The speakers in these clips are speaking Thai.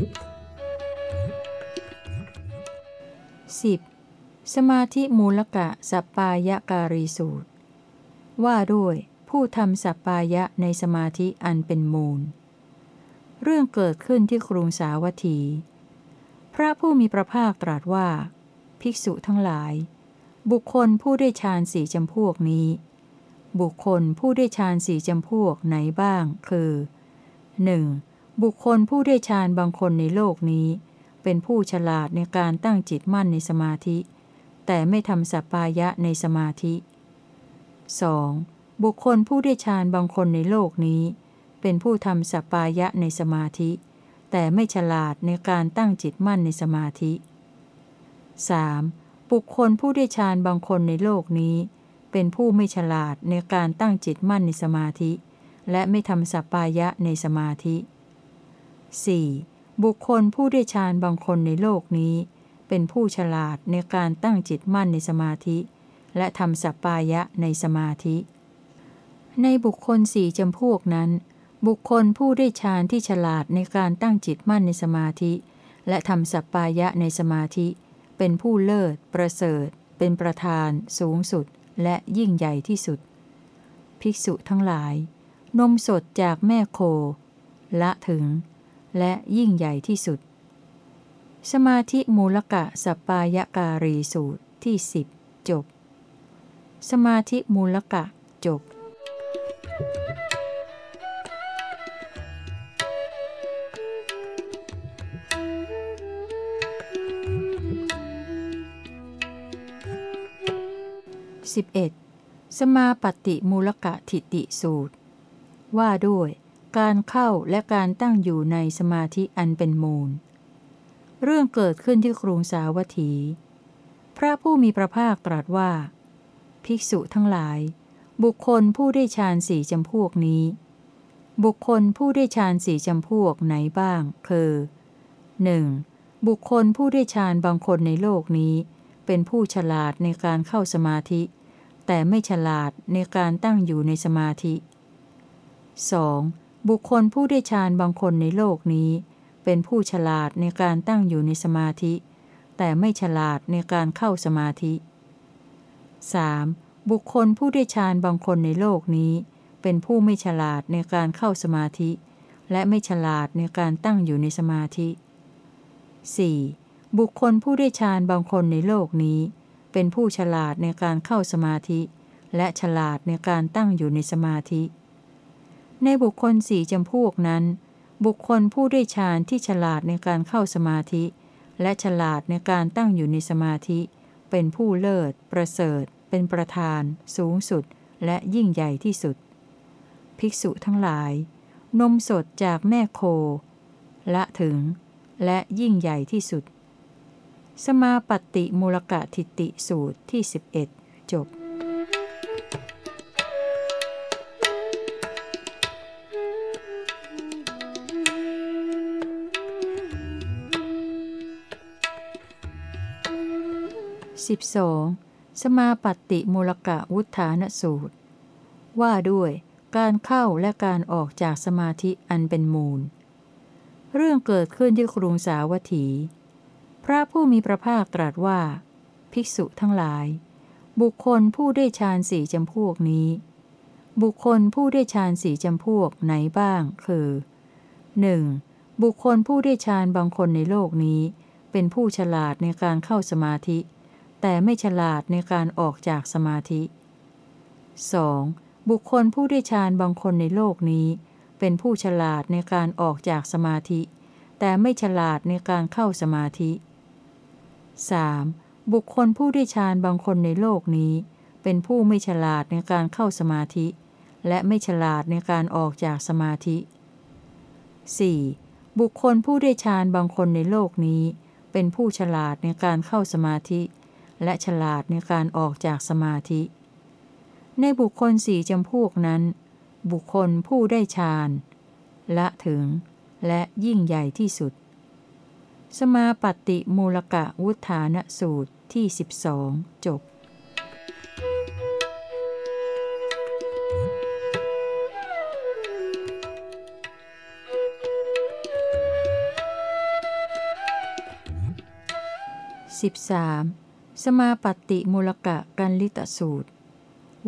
10. สมาธิมูลกะสัปปายการีสูตร ว่าด้วยผู้ทำสัปปายะในสมาธิอันเป็นมูล เรื่องเกิดขึ้นที่กรุงสาวัตถี พระผู้มีพระภาคตรัสว่า ภิกษุทั้งหลาย บุคคลผู้ได้ฌานสี่จำพวกนี้ บุคคลผู้ได้ฌานสี่จำพวกไหนบ้าง คือ 1. บุคคลผู้ได้ฌานบางคนในโลกนี้ เป็นผู้ฉลาดในการตั้งจิตมั่นในสมาธิ แต่ไม่ทำสัปปายะในสมาธิ 2. บุคคลผู้ได้ฌานบางคนในโลกนี้ เป็นผู้ทำสัปปายะในสมาธิ แต่ไม่ฉลาดในการตั้งจิตมั่นในสมาธิ 3. บุคคลผู้ได้ฌานบางคนในโลกนี้ เป็นผู้ไม่ฉลาดในการตั้งจิตมั่นในสมาธิ และไม่ทำสัปปายะในสมาธิ 4. บุคคลผู้ได้ฌานบางคนในโลกนี้ เป็นผู้ฉลาดในการตั้งจิตมั่นในสมาธิ และทำสัปปายะในสมาธิ ในบุคคลสี่จำพวกนั้น บุคคลผู้ได้ฌานที่ฉลาดในการตั้งจิตมั่นในสมาธิ และทำสัปปายะในสมาธิ เป็นผู้เลิศ ประเสริฐ เป็นประธาน สูงสุด และยิ่งใหญ่ที่สุด ภิกษุทั้งหลาย นมสดจากแม่โค ละถึง และยิ่งใหญ่ที่สุด สมาธิมูลกะสปปายการีสูตรที่สิบจบ สมาธิมูลกะจบสิบเอ็ดสมาปฏิมูลกะทิติสูตร ว่าด้วย การเข้าและการตั้งอยู่ในสมาธิอันเป็นมูล เรื่องเกิดขึ้นที่กรุงสาวัตถี พระผู้มีพระภาคตรัสว่า ภิกษุทั้งหลาย บุคคลผู้ได้ฌานสี่จำพวกนี้ บุคคลผู้ได้ฌานสี่จำพวกไหนบ้าง คือ 1. บุคคลผู้ได้ฌานบางคนในโลกนี้ เป็นผู้ฉลาดในการเข้าสมาธิ แต่ไม่ฉลาดในการตั้งอยู่ในสมาธิ 2. บุคคลผู้ได้ฌานบางคนในโลกนี้ เป็นผู้ฉลาดในการตั้งอยู่ในสมาธิ แต่ไม่ฉลาดในการเข้าสมาธิ 3. บุคคลผู้ได้ฌานบางคนในโลกนี้ เป็นผู้ไม่ฉลาดในการเข้าสมาธิ และไม่ฉลาดในการตั้งอยู่ในสมาธิ 4. บุคคลผู้ได้ฌานบางคนในโลกนี้ เป็นผู้ฉลาดในการเข้าสมาธิ และฉลาดในการตั้งอยู่ในสมาธิ ในบุคคลสี่จำพวกนั้น บุคคลผู้ได้ฌานที่ฉลาดในการเข้าสมาธิ และฉลาดในการตั้งอยู่ในสมาธิ เป็นผู้เลิศ ประเสริฐ เป็นประธาน สูงสุด และยิ่งใหญ่ที่สุด ภิกษุทั้งหลาย นมสดจากแม่โค ละถึง และยิ่งใหญ่ที่สุด สมาปฏิมูลกะทิติสูตรที่ 11 จบ 12. สมาปฏิมูลกะวุฒานสูตร ว่าด้วยการเข้าและการออกจากสมาธิอันเป็นมูล เรื่องเกิดขึ้นที่กรุงสาวัตถี พระผู้มีพระภาคตรัสว่า ภิกษุทั้งหลาย บุคคลผู้ได้ฌานสี่จำพวกนี้ บุคคลผู้ได้ฌานสี่จำพวกไหนบ้าง คือ 1. บุคคลผู้ได้ฌานบางคนในโลกนี้ เป็นผู้ฉลาดในการเข้าสมาธิ แต่ไม่ฉลาดในการออกจากสมาธิ 2. บุคคลผู้ได้ฌานบางคนในโลกนี้ เป็นผู้ฉลาดในการออกจากสมาธิ แต่ไม่ฉลาดในการเข้าสมาธิ 3. บุคคลผู้ได้ฌานบางคนในโลกนี้ เป็นผู้ไม่ฉลาดในการเข้าสมาธิ และไม่ฉลาดในการออกจากสมาธิ 4. บุคคลผู้ได้ฌานบางคนในโลกนี้ เป็นผู้ฉลาดในการเข้าสมาธิ และฉลาดในการออกจากสมาธิ ในบุคคลสี่จำพวกนั้น บุคคลผู้ได้ฌานละถึงและยิ่งใหญ่ที่สุด สมาปฏิมูลกะวุฒานสูตรที่ 12 จบ 13. สาม สมาปฏิมูลกะกันลิตสูตร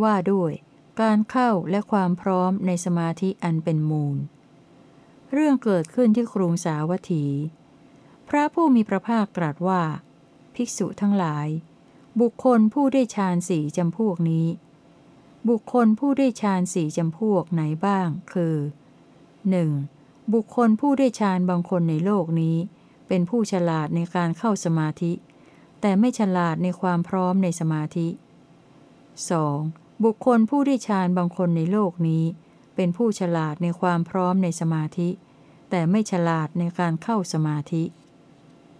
ว่าด้วยการเข้าและความพร้อมในสมาธิอันเป็นมูล เรื่องเกิดขึ้นที่กรุงสาวัตถี พระผู้มีพระภาคตรัสว่า ภิกษุทั้งหลาย บุคคลผู้ได้ฌานสี่จำพวกนี้ บุคคลผู้ได้ฌานสี่จำพวกไหนบ้าง คือ 1. บุคคลผู้ได้ฌานบางคนในโลกนี้ เป็นผู้ฉลาดในการเข้าสมาธิ แต่ไม่ฉลาดในความพร้อมในสมาธิ 2. บุคคลผู้ได้ฌานบางคนในโลกนี้ เป็นผู้ฉลาดในความพร้อมในสมาธิ แต่ไม่ฉลาดในการเข้าสมาธิ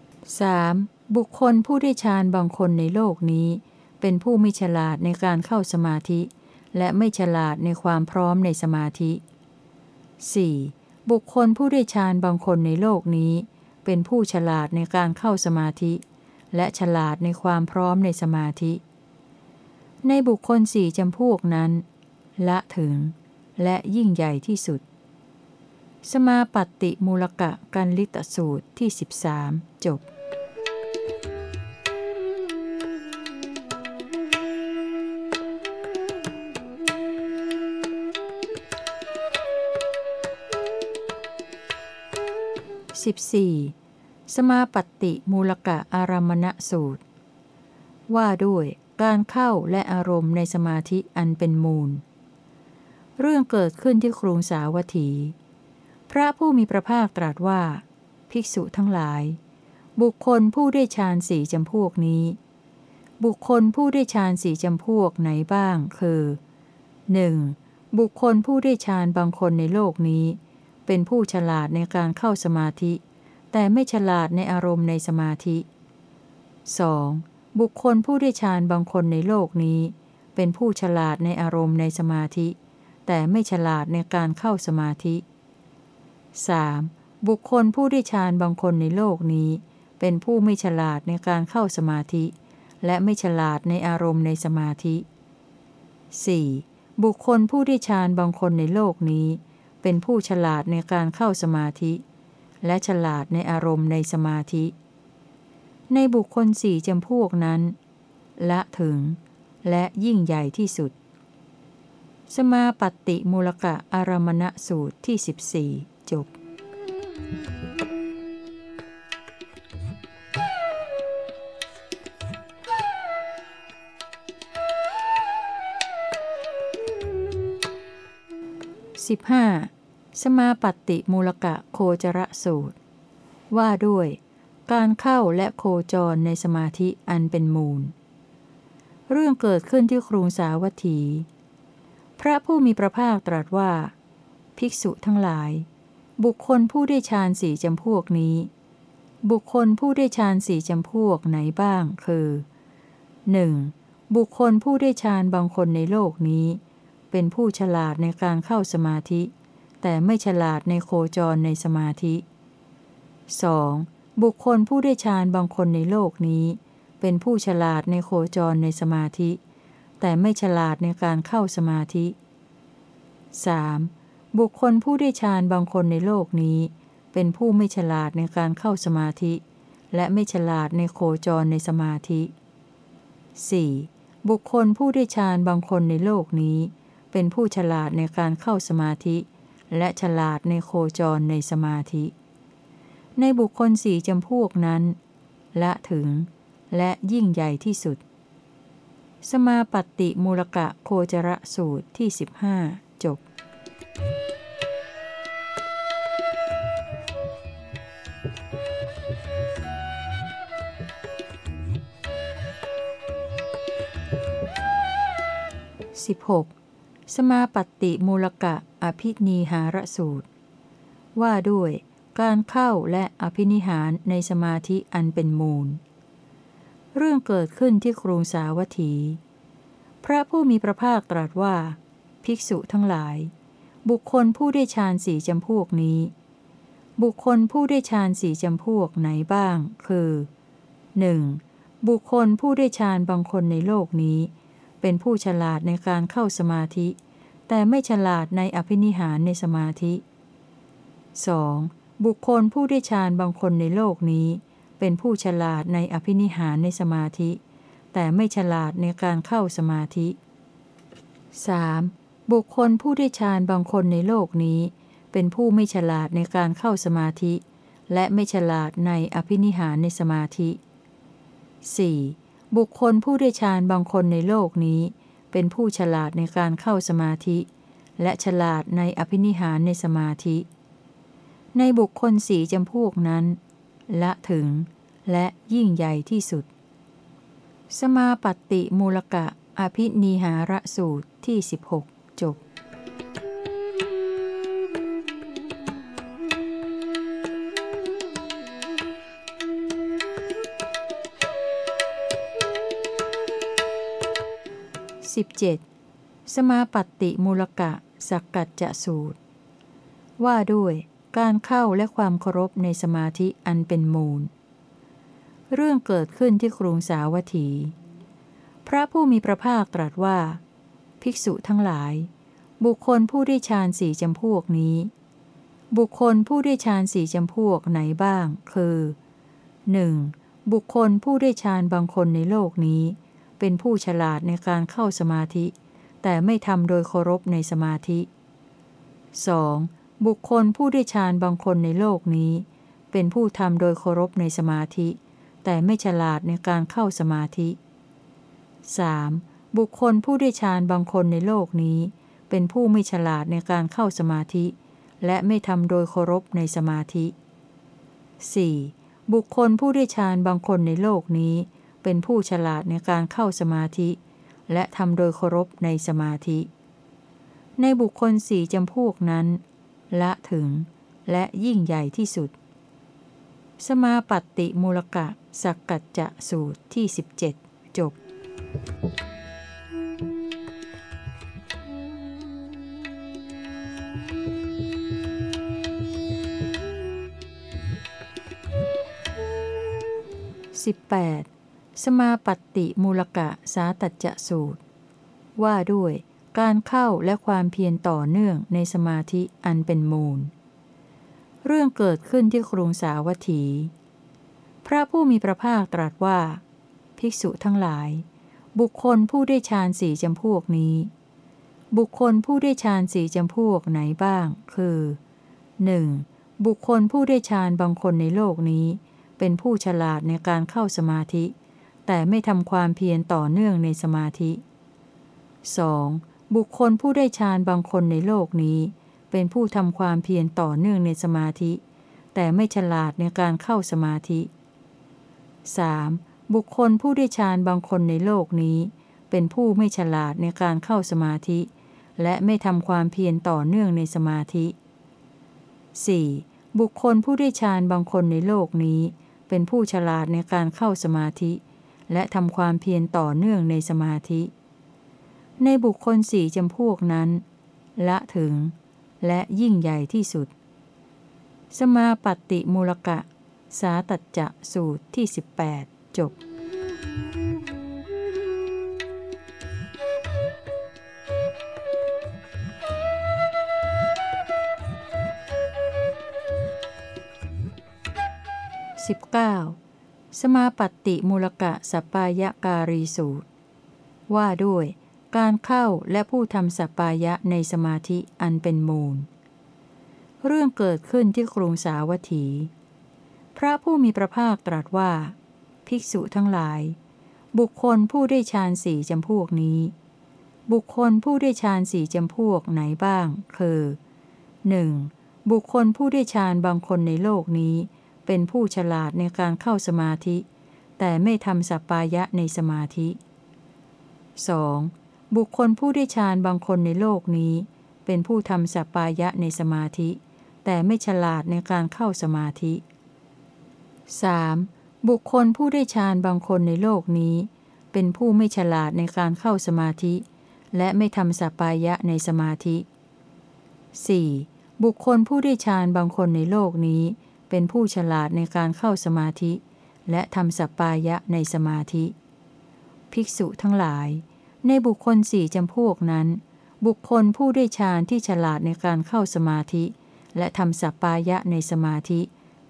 3. บุคคลผู้ได้ฌานบางคนในโลกนี้ เป็นผู้ไม่ฉลาดในการเข้าสมาธิ และไม่ฉลาดในความพร้อมในสมาธิ 4. บุคคลผู้ได้ฌานบางคนในโลกนี้ เป็นผู้ฉลาดในการเข้าสมาธิ และฉลาดในความพร้อมในสมาธิ ในบุคคลสี่จำพวกนั้น ละถึง และยิ่งใหญ่ที่สุด สมาปฏิมูลกะกันลิตสูตรที่ 13 จบ 14. ส สมาปฏิมูลกะอารามณสูตร ว่าด้วยการเข้าและอารมณ์ในสมาธิอันเป็นมูล เรื่องเกิดขึ้นที่ครุงสาวัตถี พระผู้มีพระภาคตรัสว่า ภิกษุทั้งหลาย บุคคลผู้ได้ฌานสี่จำพวกนี้ บุคคลผู้ได้ฌานสี่จำพวกไหนบ้างคือ 1. บุคคลผู้ได้ฌานบางคนในโลกนี้ เป็นผู้ฉลาดในการเข้าสมาธิ แต่ไม่ฉลาดในอารมณ์ในสมาธิ 2. บุคคลผู้ได้ฌานบางคนในโลกนี้ เป็นผู้ฉลาดในอารมณ์ในสมาธิ แต่ไม่ฉลาดในการเข้าสมาธิ 3. บุคคลผู้ได้ฌานบางคนในโลกนี้ เป็นผู้ไม่ฉลาดในการเข้าสมาธิ และไม่ฉลาดในอารมณ์ในสมาธิ 4. บุคคลผู้ได้ฌานบางคนในโลกนี้ เป็นผู้ฉลาดในการเข้าสมาธิ และฉลาดในอารมณ์ในสมาธิ ในบุคคลสี่จำพวกนั้น ละถึง และยิ่งใหญ่ที่สุด สมาปฏิมูลกะอารมณสูตรที่ 14 จบ 15. สมาปฏิมูลกะโคจรสูตร ว่าด้วย การเข้าและโคจรในสมาธิอันเป็นมูล เรื่องเกิดขึ้นที่ครุงสาวัตถี พระผู้มีพระภาคตรัสว่า ภิกษุทั้งหลาย บุคคลผู้ได้ฌานสี่จำพวกนี้ บุคคลผู้ได้ฌานสี่จำพวกไหนบ้างคือ 1. บุคคลผู้ได้ฌานบางคนในโลกนี้ เป็นผู้ฉลาดในการเข้าสมาธิ แต่ไม่ฉลาดในโคจรในสมาธิ 2. บุคคลผู้ได้ฌานบางคนในโลกนี้ เป็นผู้ฉลาดในโคจรในสมาธิ แต่ไม่ฉลาดในการเข้าสมาธิ 3. บุคคลผู้ได้ฌานบางคนในโลกนี้ เป็นผู้ไม่ฉลาดในการเข้าสมาธิ และไม่ฉลาดในโคจรในสมาธิ 4. บุคคลผู้ได้ฌานบางคนในโลกนี้ เป็นผู้ฉลาดในการเข้าสมาธิ และฉลาดในโคจรในสมาธิ ในบุคคลสี่จำพวกนั้น ละถึงและยิ่งใหญ่ที่สุด สมาปฏิมูลกะโคจรสูตรที่ 15 จบ 16. สมาปฏิมูลกะอภินีหารสูตร ว่าด้วยการเข้าและอภินิหารในสมาธิอันเป็นมูล เรื่องเกิดขึ้นที่กรุงสาวัตถี พระผู้มีพระภาคตรัสว่า ภิกษุทั้งหลาย บุคคลผู้ได้ฌานสี่จำพวกนี้ บุคคลผู้ได้ฌานสี่จำพวกไหนบ้าง คือ 1. บุคคลผู้ได้ฌานบางคนในโลกนี้ เป็นผู้ฉลาดในการเข้าสมาธิ แต่ไม่ฉลาดในอภินิหารในสมาธิ 2. บุคคลผู้ได้ฌานบางคนในโลกนี้ เป็นผู้ฉลาดในอภินิหารในสมาธิ แต่ไม่ฉลาดในการเข้าสมาธิ 3. บุคคลผู้ได้ฌานบางคนในโลกนี้ เป็นผู้ไม่ฉลาดในการเข้าสมาธิ และไม่ฉลาดในอภินิหารในสมาธิ 4. บุคคลผู้ได้ฌานบางคนในโลกนี้ เป็นผู้ฉลาดในการเข้าสมาธิ และฉลาดในอภินิหารในสมาธิ ในบุคคลสี่จำพวกนั้น ละถึงและยิ่งใหญ่ที่สุด สมาปฏิมูลกะอภินีหารสูตรที่ 16 จบ 17. สมาปฏิมูลกะสักกัจจะสูตร ว่าด้วยการเข้าและความเคารพในสมาธิอันเป็นมูล เรื่องเกิดขึ้นที่กรุงสาวัตถี พระผู้มีพระภาคตรัสว่า ภิกษุทั้งหลาย บุคคลผู้ได้ฌานสี่จำพวกนี้ บุคคลผู้ได้ฌานสี่จำพวกไหนบ้าง คือ 1. บุคคลผู้ได้ฌานบางคนในโลกนี้ เป็นผู้ฉลาดในการเข้าสมาธิ แต่ไม่ทำโดยเคารพในสมาธิ 2. บุคคลผู้ได้ฌานบางคนในโลกนี้ เป็นผู้ทำโดยเคารพในสมาธิ แต่ไม่ฉลาดในการเข้าสมาธิ 3. บุคคลผู้ได้ฌานบางคนในโลกนี้ เป็นผู้ไม่ฉลาดในการเข้าสมาธิ และไม่ทำโดยเคารพในสมาธิ 4. บุคคลผู้ได้ฌานบางคนในโลกนี้ เป็นผู้ฉลาดในการเข้าสมาธิ และทำโดยเคารพในสมาธิ ในบุคคลสี่จำพวกนั้น ละถึงและยิ่งใหญ่ที่สุด สมาปฏิมูลกะสักกัจจะสูตรที่ 17 จบ 18. สมาปฏิมูลกะสาตัจจะสูตร ว่าด้วยการเข้าและความเพียรต่อเนื่องในสมาธิอันเป็นมูล เรื่องเกิดขึ้นที่กรุงสาวัตถี พระผู้มีพระภาคตรัสว่า ภิกษุทั้งหลาย บุคคลผู้ได้ฌานสี่จำพวกนี้ บุคคลผู้ได้ฌานสี่จำพวกไหนบ้าง คือ 1. บุคคลผู้ได้ฌานบางคนในโลกนี้ เป็นผู้ฉลาดในการเข้าสมาธิ แต่ไม่ทำความเพียรต่อเนื่องในสมาธิ 2. บุคคลผู้ได้ฌานบางคนในโลกนี้ เป็นผู้ทำความเพียรต่อเนื่องในสมาธิ แต่ไม่ฉลาดในการเข้าสมาธิ 3. บุคคลผู้ได้ฌานบางคนในโลกนี้ เป็นผู้ไม่ฉลาดในการเข้าสมาธิ และไม่ทำความเพียรต่อเนื่องในสมาธิ 4. บุคคลผู้ได้ฌานบางคนในโลกนี้ เป็นผู้ฉลาดในการเข้าสมาธิ และทำความเพียรต่อเนื่องในสมาธิ ในบุคคลสี่จำพวกนั้น ละถึง และยิ่งใหญ่ที่สุด สมาปฏิมูลกะ สาตัจจะสูตรที่ 18 จบ 19. สมาปฏิมูลกะสปายะการีสูตร ว่าด้วย การเข้าและผู้ทำสปายะในสมาธิอันเป็นมูล เรื่องเกิดขึ้นที่กรุงสาวัตถี พระผู้มีพระภาคตรัสว่า ภิกษุทั้งหลาย บุคคลผู้ได้ฌานสี่จำพวกนี้ บุคคลผู้ได้ฌานสี่จำพวกไหนบ้าง คือ 1. บุคคลผู้ได้ฌานบางคนในโลกนี้ เป็นผู้ฉลาดในการเข้าสมาธิ แต่ไม่ทำสัปปายะในสมาธิ 2. บุคคลผู้ได้ฌานบางคนในโลกนี้ เป็นผู้ทำสัปปายะในสมาธิ แต่ไม่ฉลาดในการเข้าสมาธิ 3. บุคคลผู้ได้ฌานบางคนในโลกนี้ เป็นผู้ไม่ฉลาดในการเข้าสมาธิ และไม่ทำสัปปายะในสมาธิ 4. บุคคลผู้ได้ฌานบางคนในโลกนี้ เป็นผู้ฉลาดในการเข้าสมาธิ และทำสัปปายะในสมาธิ ภิกษุทั้งหลาย ในบุคคลสี่จำพวกนั้น บุคคลผู้ได้ฌานที่ฉลาดในการเข้าสมาธิ และทำสัปปายะในสมาธิ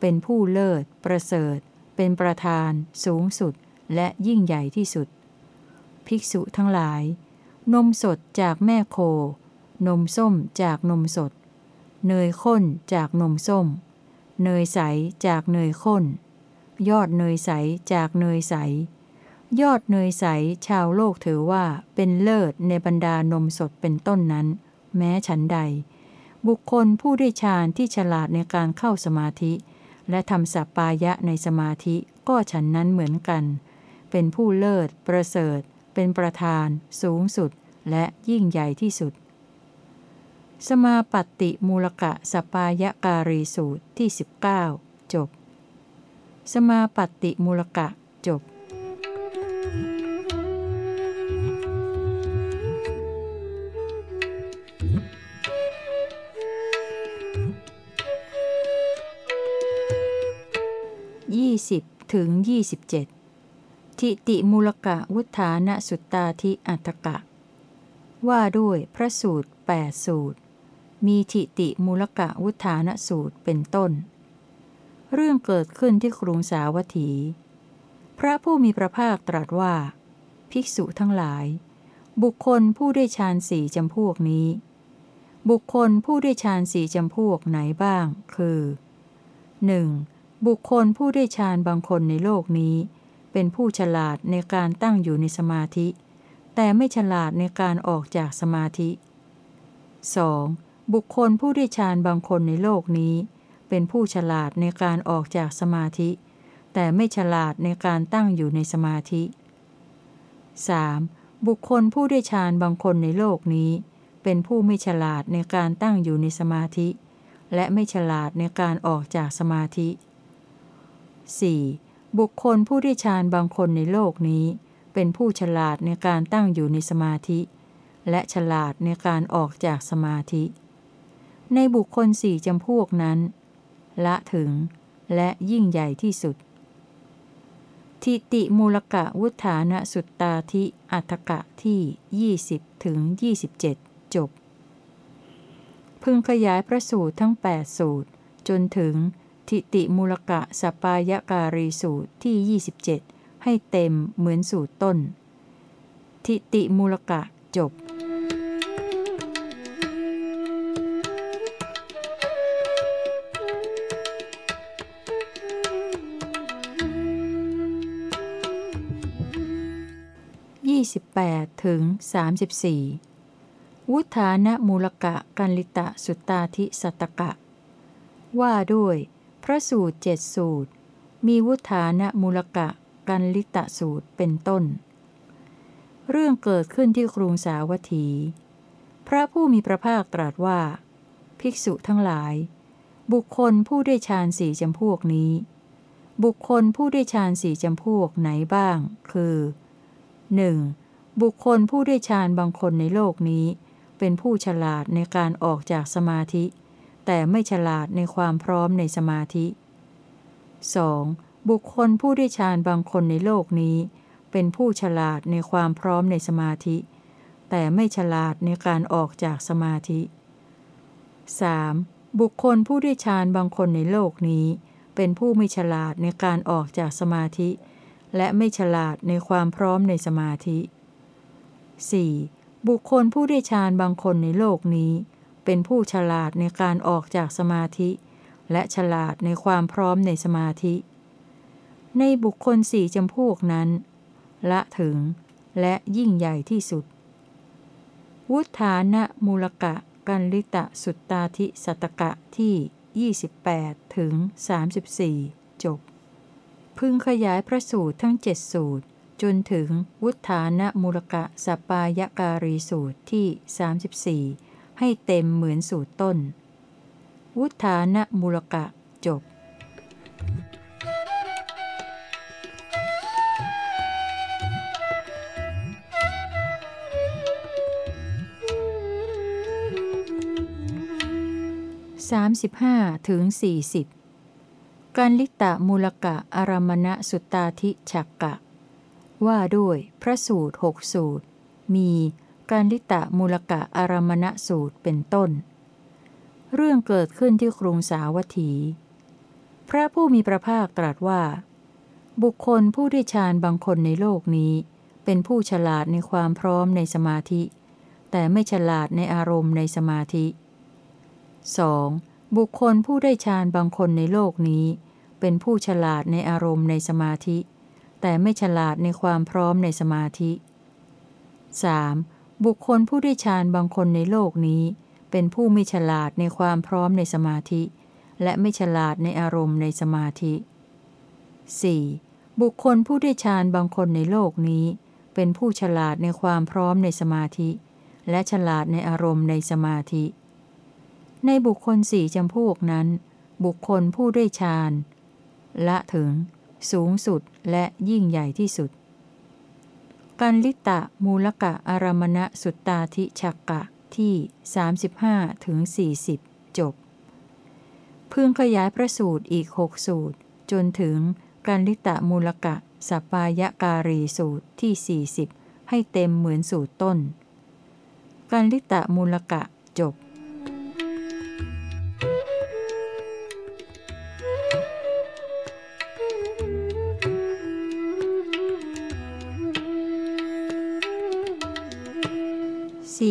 เป็นผู้เลิศ ประเสริฐ เป็นประธาน สูงสุด และยิ่งใหญ่ที่สุด ภิกษุทั้งหลาย นมสดจากแม่โค นมส้มจากนมสด เนยข้นจากนมส้ม เนยใสจากเนยข้น ยอดเนยใสจากเนยใส ยอดเนยใสชาวโลกถือว่าเป็นเลิศในบรรดานมสดเป็นต้นนั้น แม้ฉันใด บุคคลผู้ได้ฌานที่ฉลาดในการเข้าสมาธิ และทำสัปปายะในสมาธิก็ฉันนั้นเหมือนกัน เป็นผู้เลิศ ประเสริฐ เป็นประธาน สูงสุด และยิ่งใหญ่ที่สุด สมาปฏิมูลกะสปายการีสูตรที่ 19 จบ สมาปฏิมูลกะจบ 20ถึง27 ทิติมูลกะวุฒานสุตตาธิอัตกะ ว่าด้วยพระสูตร 8 สูตร มีทิติมูลกะวุฒานสูตรเป็นต้น เรื่องเกิดขึ้นที่กรุงสาวัตถี พระผู้มีพระภาคตรัสว่า ภิกษุทั้งหลาย บุคคลผู้ได้ฌานสี่จำพวกนี้ บุคคลผู้ได้ฌานสี่จำพวกไหนบ้าง คือ 1. บุคคลผู้ได้ฌานบางคนในโลกนี้ เป็นผู้ฉลาดในการตั้งอยู่ในสมาธิ แต่ไม่ฉลาดในการออกจากสมาธิ 2. บุคคลผู้ได้ฌานบางคนในโลกนี้ เป็นผู้ฉลาดในการออกจากสมาธิ แต่ไม่ฉลาดในการตั้งอยู่ในสมาธิ 3. บุคคลผู้ได้ฌานบางคนในโลกนี้ เป็นผู้ไม่ฉลาดในการตั้งอยู่ในสมาธิ และไม่ฉลาดในการออกจากสมาธิ 4. บุคคลผู้ได้ฌานบางคนในโลกนี้ เป็นผู้ฉลาดในการตั้งอยู่ในสมาธิ และฉลาดในการออกจากสมาธิ ในบุคคลสี่จำพวกนั้น ละถึงและยิ่งใหญ่ที่สุด ทิติมูลกะวุฒานะสุตตาธิอัตกะที่ 20ถึง27 จบ พึงขยายพระสูตรทั้ง 8 สูตร จนถึงทิติมูลกะสปายการีสูตรที่ 27 ให้เต็มเหมือนสูตรต้น ทิติมูลกะจบ 28 ถึง 34 วุฒานมูลกะกันลิตะสุตตาธิสัตกะ ว่าด้วย พระสูตรเจ็ดสูตร มีวุฒานมูลกะกันลิตะสูตรเป็นต้น เรื่องเกิดขึ้นที่กรุงสาวัตถี พระผู้มีพระภาคตรัสว่า ภิกษุทั้งหลาย บุคคลผู้ได้ฌานสี่จำพวกนี้บุคคลผู้ได้ฌานสี่จำพวกไหนบ้าง คือ 1. บุคคลผู้ได้ฌานบางคนในโลกนี้ เป็นผู้ฉลาดในการออกจากสมาธิ แต่ไม่ฉลาดในความพร้อมในสมาธิ 2. บุคคลผู้ได้ฌานบางคนในโลกนี้ เป็นผู้ฉลาดในความพร้อมในสมาธิ แต่ไม่ฉลาดในการออกจากสมาธิ 3. บุคคลผู้ได้ฌานบางคนในโลกนี้ เป็นผู้ไม่ฉลาดในการออกจากสมาธิ และไม่ฉลาดในความพร้อมในสมาธิ 4. บุคคลผู้ได้ฌานบางคนในโลกนี้ เป็นผู้ฉลาดในการออกจากสมาธิ และฉลาดในความพร้อมในสมาธิ ในบุคคลสี่จำพวกนั้น ละถึงและยิ่งใหญ่ที่สุด วุฒานะมูลกะกันลิตะสุตตาธิสัตกะที่ 28 ถึง 34 จบ พึงขยายพระสูตรทั้งเจ็ดสูตร จนถึงวุฒานะมูลกะสปายการีสูตรที่ 34 ให้เต็มเหมือนสูตรต้น วุฒานะมูลกะจบ35ถึง40การลิตะมูลกะอารมณะสุตตาธิฉักกะ ว่าด้วยพระสูตรหกสูตร มีการลิตะมูลกะอารมณสูตรเป็นต้น เรื่องเกิดขึ้นที่กรุงสาวัตถี พระผู้มีพระภาคตรัสว่า บุคคลผู้ได้ฌานบางคนในโลกนี้ เป็นผู้ฉลาดในความพร้อมในสมาธิ แต่ไม่ฉลาดในอารมณ์ในสมาธิ 2. บุคคลผู้ได้ฌานบางคนในโลกนี้ เป็นผู้ฉลาดในอารมณ์ในสมาธิ แต่ไม่ฉลาดในความพร้อมในสมาธิ 3. บุคคลผู้ได้ฌานบางคนในโลกนี้ เป็นผู้ไม่ฉลาดในความพร้อมในสมาธิ และไม่ฉลาดในอารมณ์ในสมาธิ 4. บุคคลผู้ได้ฌานบางคนในโลกนี้ เป็นผู้ฉลาดในความพร้อมในสมาธิ และฉลาดในอารมณ์ในสมาธิ ในบุคคลสี่จำพวกนั้น บุคคลผู้ได้ฌานละถึง สูงสุดและยิ่งใหญ่ที่สุด กันลิตะมูลกะอารมณะสุตตาธิชักกะที่ 35ถึง40 จบ พึงขยายประสูตรอีกหกสูตร จนถึงกันลิตะมูลกะสัปปายการีสูตรที่ 40 ให้เต็มเหมือนสูตรต้น กันลิตะมูลกะจบ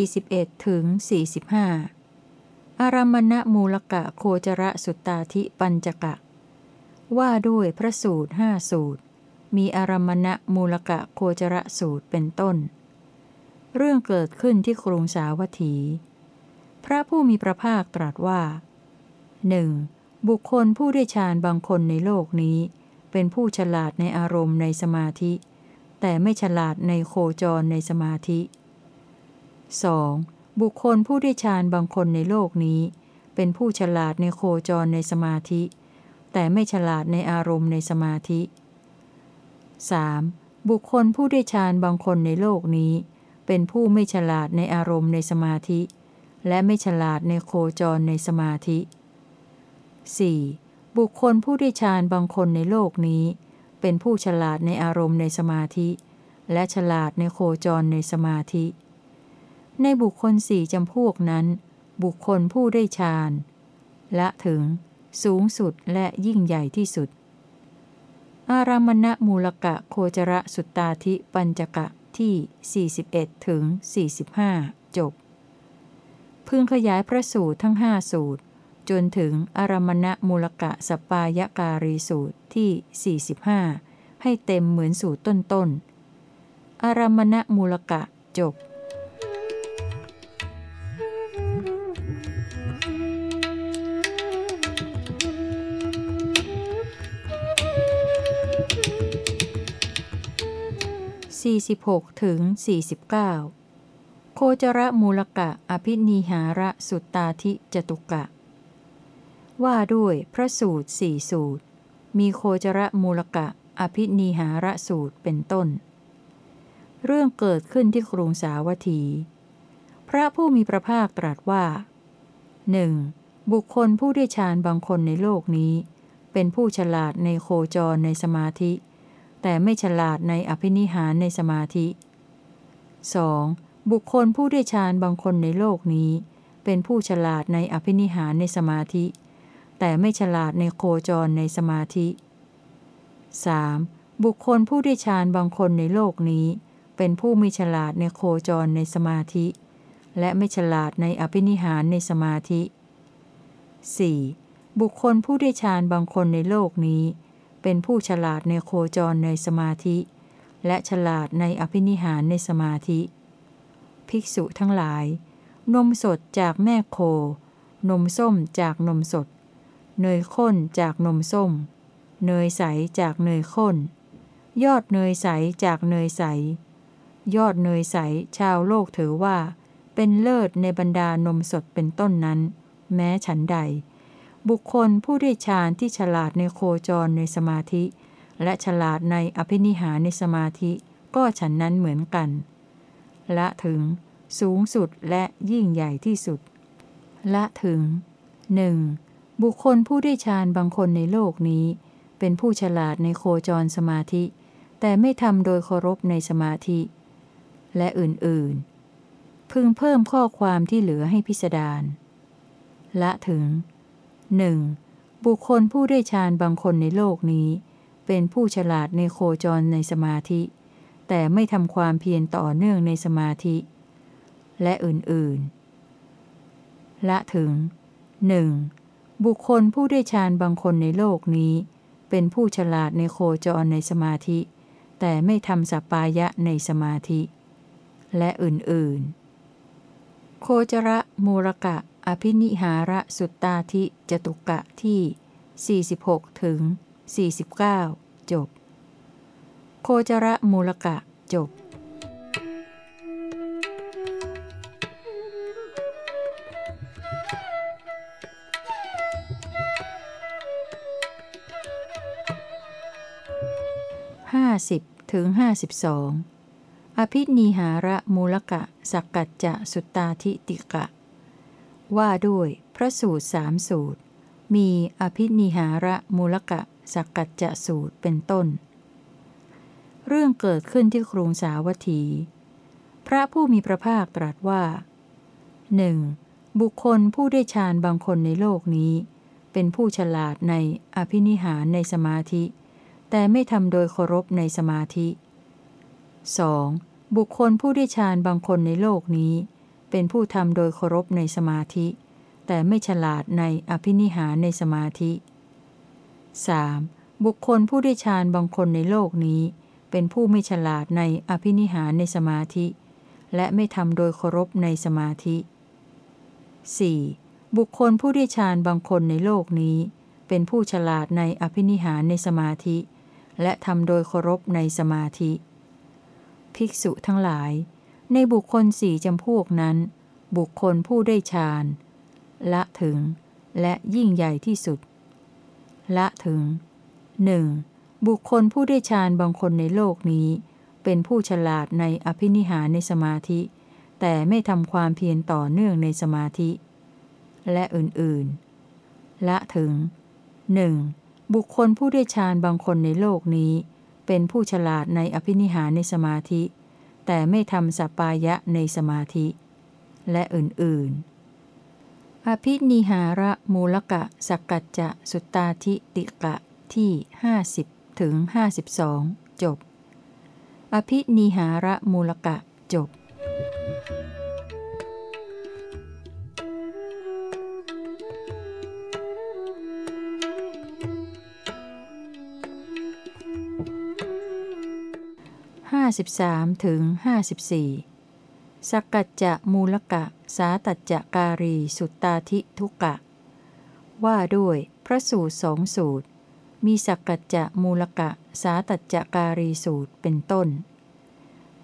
41ถึง45 อารมณมูลกะโคจระสุตตาธิปัญจกะ ว่าด้วยพระสูตรห้าสูตร มีอารมณมูลกะโคจระสูตรเป็นต้น เรื่องเกิดขึ้นที่กรุงสาวัตถี พระผู้มีพระภาคตรัสว่าหนึ่งบุคคลผู้ได้ฌานบางคนในโลกนี้ เป็นผู้ฉลาดในอารมณ์ในสมาธิ แต่ไม่ฉลาดในโคจรในสมาธิ 2. บุคคลผู้ได้ฌานบางคนในโลกนี้ เป็นผู้ฉลาดในโคจรในสมาธิ แต่ไม่ฉลาดในอารมณ์ในสมาธิ 3. บุคคลผู้ได้ฌานบางคนในโลกนี้ เป็นผู้ไม่ฉลาดในอารมณ์ในสมาธิ และไม่ฉลาดในโคจรในสมาธิ 4. บุคคลผู้ได้ฌานบางคนในโลกนี้ เป็นผู้ฉลาดในอารมณ์ในสมาธิ และฉลาดในโคจรในสมาธิ ในบุคคลสี่จำพวกนั้น บุคคลผู้ได้ฌานและถึงสูงสุดและยิ่งใหญ่ที่สุด อารามณมูลกะโคจระสุตตาธิปัญจกะที่ 41 ถึง 45 จบ พึงขยายพระสูตรทั้งห้าสูตร จนถึงอารามณมูลกะสปายการีสูตรที่ 45 ให้เต็มเหมือนสูตรต้นๆ อารามณมูลกะจบ 46ถึง49 โคจระมูลกะอภินิหาระสุตตาธิจตุกะ ว่าด้วยพระสูตรสี่สูตร มีโคจระมูลกะอภินิหาระสูตรเป็นต้น เรื่องเกิดขึ้นที่กรุงสาวัตถี พระผู้มีพระภาคตรัสว่าหนึ่งบุคคลผู้ได้ฌานบางคนในโลกนี้ เป็นผู้ฉลาดในโคจรในสมาธิ แต่ไม่ฉลาดในอภินิหารในสมาธิ 2. บุคคลผู้ได้ฌานบางคนในโลกนี้ เป็นผู้ฉลาดในอภินิหารในสมาธิ แต่ไม่ฉลาดในโคจรในสมาธิ 3. บุคคลผู้ได้ฌานบางคนในโลกนี้ เป็นผู้ม่ฉลาดในโคจรในสมาธิ และไม่ฉลาดในอภินิหารในสมาธิ 4. บุคคลผู้ได้ฌานบางคนในโลกนี้ เป็นผู้ฉลาดในโคจรในสมาธิ และฉลาดในอภินิหารในสมาธิ ภิกษุทั้งหลาย นมสดจากแม่โค นมส้มจากนมสด เนยข้นจากนมส้ม เนยใสจากเนยข้น ยอดเนยใสจากเนยใส ยอดเนยใสชาวโลกถือว่า เป็นเลิศในบรรดานมสดเป็นต้นนั้น แม้ฉันใด บุคคลผู้ได้ฌานที่ฉลาดในโคจรในสมาธิ และฉลาดในอภินิหารในสมาธิ ก็ฉันนั้นเหมือนกัน ละถึง สูงสุดและยิ่งใหญ่ที่สุด ละถึงหนึ่งบุคคลผู้ได้ฌานบางคนในโลกนี้ เป็นผู้ฉลาดในโคจรสมาธิ แต่ไม่ทำโดยเคารพในสมาธิ และอื่นๆ พึงเพิ่มข้อความที่เหลือให้พิสดารละถึง หนึ่งบุคคลผู้ได้ฌานบางคนในโลกนี้ เป็นผู้ฉลาดในโคจรในสมาธิ แต่ไม่ทำความเพียรต่อเนื่องในสมาธิ และอื่นๆ ละถึงหนึ่งบุคคลผู้ได้ฌานบางคนในโลกนี้ เป็นผู้ฉลาดในโคจรในสมาธิ แต่ไม่ทำสัปปายะในสมาธิ และอื่นๆ โคจระมูลกะ อภินิหาระสุตตาธิจตุกะที่ 46 ถึง 49 จบ โคจระมูลกะจบห้าสิบถึงห้าสิบสองอภินิหาระมูลกะสักกัจจะสุตตาธิติกะ ว่าด้วยพระสูตรสามสูตร มีอภินิหาระมูลกะสักกัจจะสูตรเป็นต้น เรื่องเกิดขึ้นที่กรุงสาวัตถี พระผู้มีพระภาคตรัสว่าหนึ่งบุคคลผู้ได้ฌานบางคนในโลกนี้ เป็นผู้ฉลาดในอภินิหารในสมาธิ แต่ไม่ทำโดยเคารพในสมาธิ 2. บุคคลผู้ได้ฌานบางคนในโลกนี้ เป็นผู้ทำโดยเคารพในสมาธิ แต่ไม่ฉลาดในอภินิหารในสมาธิ 3. บุคคลผู้ได้ฌานบางคนในโลกนี้ เป็นผู้ไม่ฉลาดในอภินิหารในสมาธิ และไม่ทำโดยเคารพในสมาธิ 4. บุคคลผู้ได้ฌานบางคนในโลกนี้ เป็นผู้ฉลาดในอภินิหารในสมาธิ และทำโดยเคารพในสมาธิ ภิกษุทั้งหลาย ในบุคคลสี่จำพวกนั้น บุคคลผู้ได้ฌานละถึง และยิ่งใหญ่ที่สุด ละถึงหนึ่งบุคคลผู้ได้ฌานบางคนในโลกนี้ เป็นผู้ฉลาดในอภินิหารในสมาธิ แต่ไม่ทำความเพียรต่อเนื่องในสมาธิ และอื่นๆ ละถึงหนึ่งบุคคลผู้ได้ฌานบางคนในโลกนี้ เป็นผู้ฉลาดในอภินิหารในสมาธิ แต่ไม่ทำสัปปายะในสมาธิ และอื่นๆ อภินิหาระมูลกะสักกัจจะสุตตาธิติกะที่ 50ถึง52 จบ อภินิหาระมูลกะจบ 53ถึง54สักกัจจะมูลกะ สาตัจจะการีสุตตาธิทุกะ ว่าด้วยพระสูตรสองสูตร มีสักกัจจะมูลกะ สาตัจจะการีสูตรเป็นต้น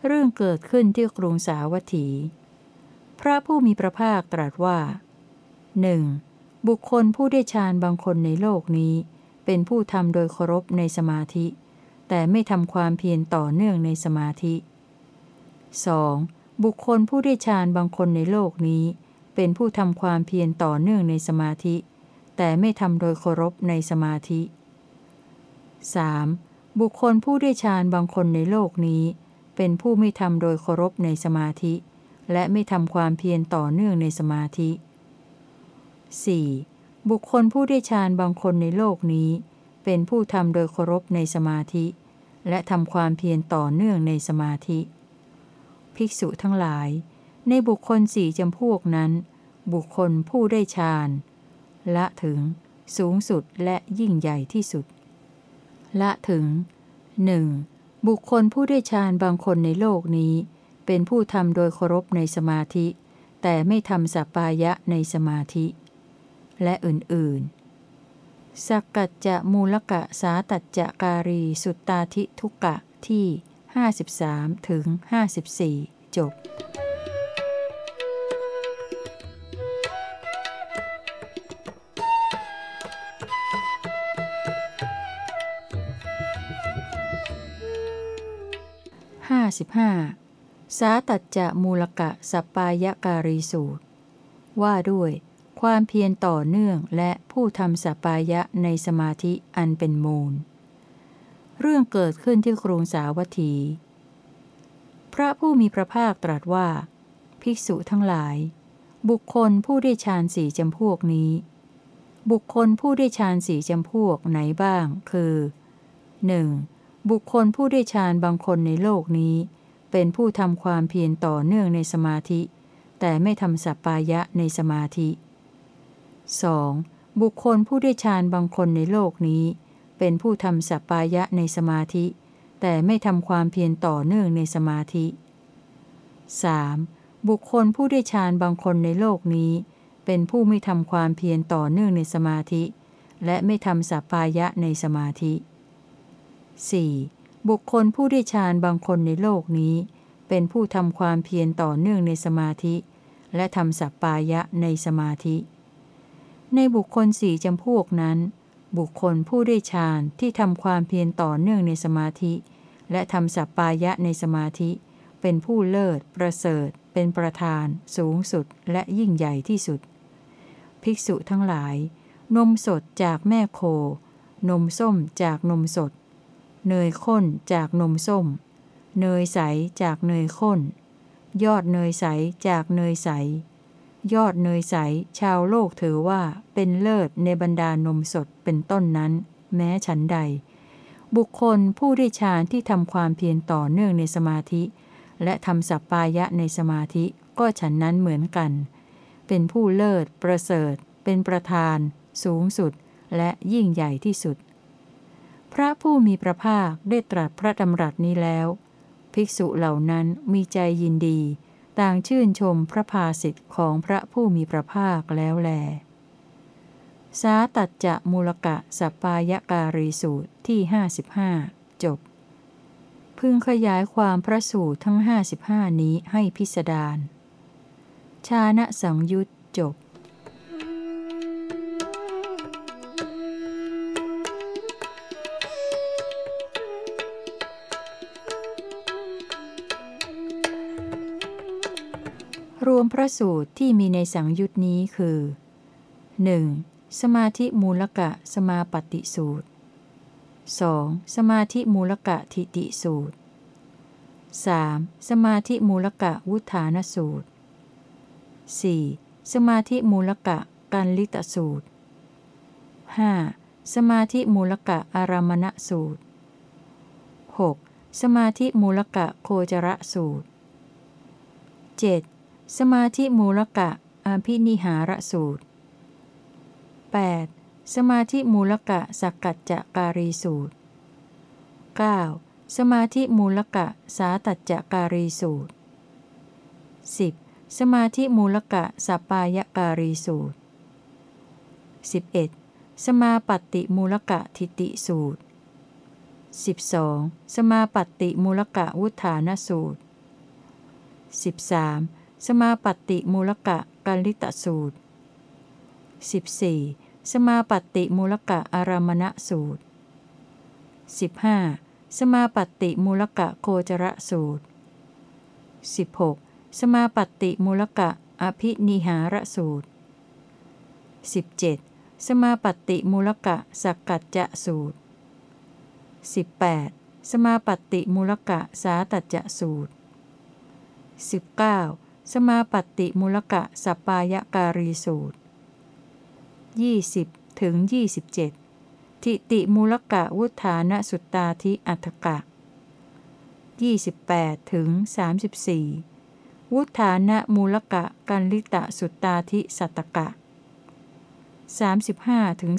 เรื่องเกิดขึ้นที่กรุงสาวัตถี พระผู้มีพระภาคตรัสว่าหนึ่งบุคคลผู้ได้ฌานบางคนในโลกนี้ เป็นผู้ทำโดยเคารพในสมาธิ แต่ไม่ทำความเพียรต่อเนื่องในสมาธิ 2. บุคคลผู้ได้ฌานบางคนในโลกนี้ เป็นผู้ทำความเพียรต่อเนื่องในสมาธิ แต่ไม่ทำโดยเคารพในสมาธิ 3. บุคคลผู้ได้ฌานบางคนในโลกนี้ เป็นผู้ไม่ทำโดยเคารพในสมาธิ และไม่ทำความเพียรต่อเนื่องในสมาธิ 4. บุคคลผู้ได้ฌานบางคนในโลกนี้ เป็นผู้ทำโดยเคารพในสมาธิ และทำความเพียรต่อเนื่องในสมาธิ ภิกษุทั้งหลาย ในบุคคลสี่จำพวกนั้น บุคคลผู้ได้ฌานละถึงสูงสุดและยิ่งใหญ่ที่สุด ละถึงหนึ่งบุคคลผู้ได้ฌานบางคนในโลกนี้ เป็นผู้ทำโดยเคารพในสมาธิ แต่ไม่ทำสัปปายะในสมาธิ และอื่นๆ สักกัจจะมูลกะสาตัจจะการีสุตตาธิทุกะที่ 53 ถึง 54 จบ 55. สาตัจจะมูลกะสปปายการีสูตร ว่าด้วย ความเพียรต่อเนื่องและผู้ทำสัปายะในสมาธิอันเป็นมูล เรื่องเกิดขึ้นที่กรุงสาวัตถี พระผู้มีพระภาคตรัสว่า ภิกษุทั้งหลาย บุคคลผู้ได้ฌานสี่จำพวกนี้ บุคคลผู้ได้ฌานสี่จำพวกไหนบ้าง คือหนึ่งบุคคลผู้ได้ฌานบางคนในโลกนี้ เป็นผู้ทำความเพียรต่อเนื่องในสมาธิ แต่ไม่ทำสัปปายะในสมาธิ 2. บุคคลผู้ได้ฌานบางคนในโลกนี้ เป็นผู้ทำสัปปายะในสมาธิ แต่ไม่ทำความเพียรต่อเนื่องในสมาธิ 3. บุคคลผู้ได้ฌานบางคนในโลกนี้ เป็นผู้ไม่ทำความเพียรต่อเนื่องในสมาธิ และไม่ทำสัปปายะในสมาธิ 4. บุคคลผู้ได้ฌานบางคนในโลกนี้ เป็นผู้ทำความเพียรต่อเนื่องในสมาธิ และทำสัปปายะในสมาธิ ในบุคคลสี่จำพวกนั้น บุคคลผู้ได้ฌานที่ทำความเพียรต่อเนื่องในสมาธิ และทำสัปปายะในสมาธิ เป็นผู้เลิศ ประเสริฐ เป็นประธาน สูงสุดและยิ่งใหญ่ที่สุด ภิกษุทั้งหลาย นมสดจากแม่โค นมส้มจากนมสด เนยข้นจากนมส้ม เนยใสจากเนยข้น ยอดเนยใสจากเนยใส ยอดเนยใส ชาวโลกถือว่าเป็นเลิศในบรรดานมสดเป็นต้นนั้น แม้ฉันใด บุคคลผู้ได้ฌานที่ทำความเพียรต่อเนื่องในสมาธิ และทำสัปปายะในสมาธิก็ฉันนั้นเหมือนกัน เป็นผู้เลิศ ประเสริฐ เป็นประธาน สูงสุด และยิ่งใหญ่ที่สุด พระผู้มีพระภาคได้ตรัสพระดำรัสนี้แล้ว ภิกษุเหล่านั้นมีใจยินดี ต่างชื่นชมพระภาสิทธิ์ของพระผู้มีพระภาคแล้วแล สาตัจจะมูลกะสปายการีสูตรที่55จบ พึงขยายความพระสูตรทั้ง55นี้ให้พิสดาร ชาณสังยุตจบ รวมพระสูตรที่มีในสังยุตนี้คือ 1. สมาธิมูลกะสมาปฏิสูตร 2. สมาธิมูลกะทิติสูตร 3. สมาธิมูลกะวุฒานสูตร 4. สมาธิมูลกะกันลิตสูตร 5. สมาธิมูลกะอารามณสูตร 6. สมาธิมูลกะโคจรสูตร 7. สมาธิมูลกะอภินิหารสูตร 8. สมาธิมูลกะสักกัจจการีสูตร 9. สมาธิมูลกะสาตัจจการีสูตร 10. สมาธิมูลกะสัปปายการีสูตร 11. สมาปัตติมูลกะทิติสูตร 12. สมาปัตติมูลกะวุฒานสูตร 13. สมาปฏิมูลกะกาลิตสูตร 14. สมาปฏิมูลกะอารามณสูตร 15. สมาปฏิมูลกะโคจรสูตร 16. สมาปฏิมูลกะอภินิหารสูตร 17. สมาปฏิมูลกะสักกัจจะสูตร 18. สมาปฏิมูลกะสาตัจจะสูตร 19. สมาปฏิมูลกะสปายการีสูตร 20ถึง27 ทิติมูลกะวุฒานสุตตาธิอัตกะ 28ถึง34 วุฒานมูลกะกันลิตะสุตตาธิสัตกะ 35ถึง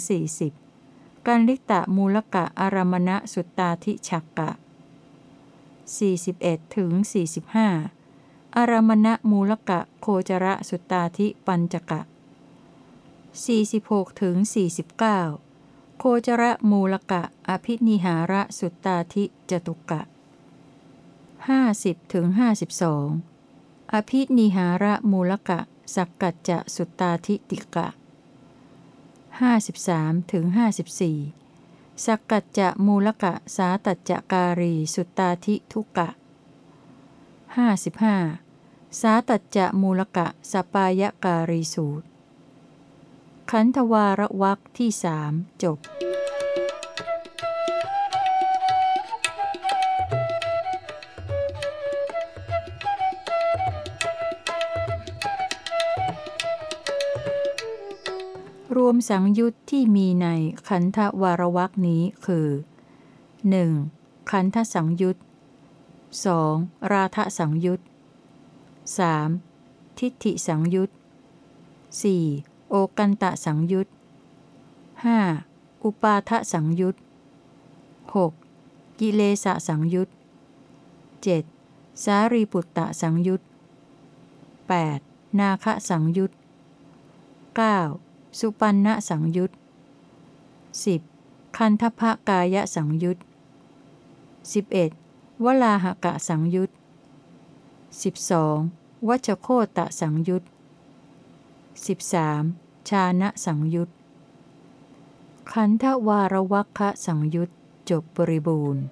40 กันลิตะมูลกะอารมณะสุตตาธิฉักกะ 41ถึง45 อารมณมูลกะโคจระสุตตาธิปัญจกะ 46ถึง49 โคจระมูลกะอภินิหาระสุตตาธิจตุกะ 50ถึง52 อภินิหาระมูลกะสักกัจจะสุตตาธิติกะ 53ถึง54 สักกัจจะมูลกะสาตัจจการีสุตตาธิทุกะ 55 สาตัจจะมูลกะสปายการีสูตร ขันธวารวักที่สามจบรวมสังยุตที่มีในขันธวารวักนี้คือ 1. คันทสังยุต 2. ราทะสังยุต 3. ทิฏฐิสังยุต 4. โอกันตะสังยุต 5. อุปาทะสังยุต 6. กิเลสะสังยุต 7. สารีปุตตะสังยุต 8. นาคะสังยุต 9. สุปันนะสังยุต 10. คันทพกายสังยุต 11. วลาหกะสังยุต 12. วัชโคตะสังยุต 13. ชานะสังยุตขันธวารวัคคะสังยุตจบบริบูรณ์